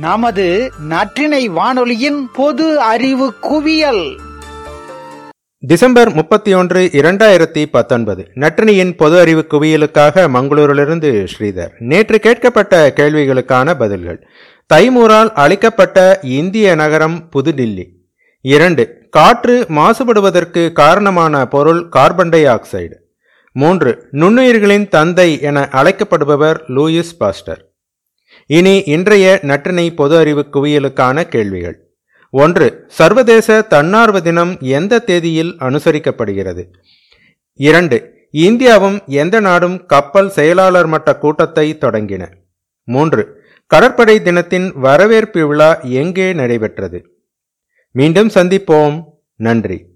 நமது நற்றினை வானொலியின் பொது அறிவு குவியல். டிசம்பர் முப்பத்தி ஒன்று இரண்டாயிரத்தி பத்தொன்பது. நற்றினியின் பொது அறிவு குவியலுக்காக மங்களூரிலிருந்து ஸ்ரீதர். நேற்று கேட்கப்பட்ட கேள்விகளுக்கான பதில்கள். தைமூரால் அளிக்கப்பட்ட இந்திய நகரம் புதுடில்லி. இரண்டு காற்று மாசுபடுவதற்கு காரணமான பொருள் கார்பன் டை ஆக்சைடு. மூன்று நுண்ணுயிர்களின் தந்தை என அழைக்கப்படுபவர் லூயிஸ் பாஸ்டர். இனி இன்றைய நற்றினை பொது அறிவு குவியலுக்கான கேள்விகள். ஒன்று சர்வதேச தன்னார்வ தினம் எந்த தேதியில் அனுசரிக்கப்படுகிறது? இரண்டு இந்தியாவும் எந்த நாடும் கப்பல் செயலாளர் மட்ட கூட்டத்தை தொடங்கின? மூன்று கடற்படை தினத்தின் வரவேற்பு விழா எங்கே நடைபெற்றது? மீண்டும் சந்திப்போம். நன்றி.